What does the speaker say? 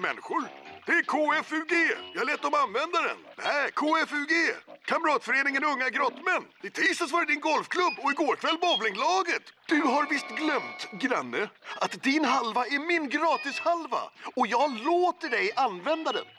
människor. Det är KFUG. Jag lät dem använda den. Nej, KFUG. Kamratföreningen Unga Grottmän. I tisdags var det din golfklubb och igår kväll bowlinglaget. Du har visst glömt, granne, att din halva är min gratishalva och jag låter dig använda den.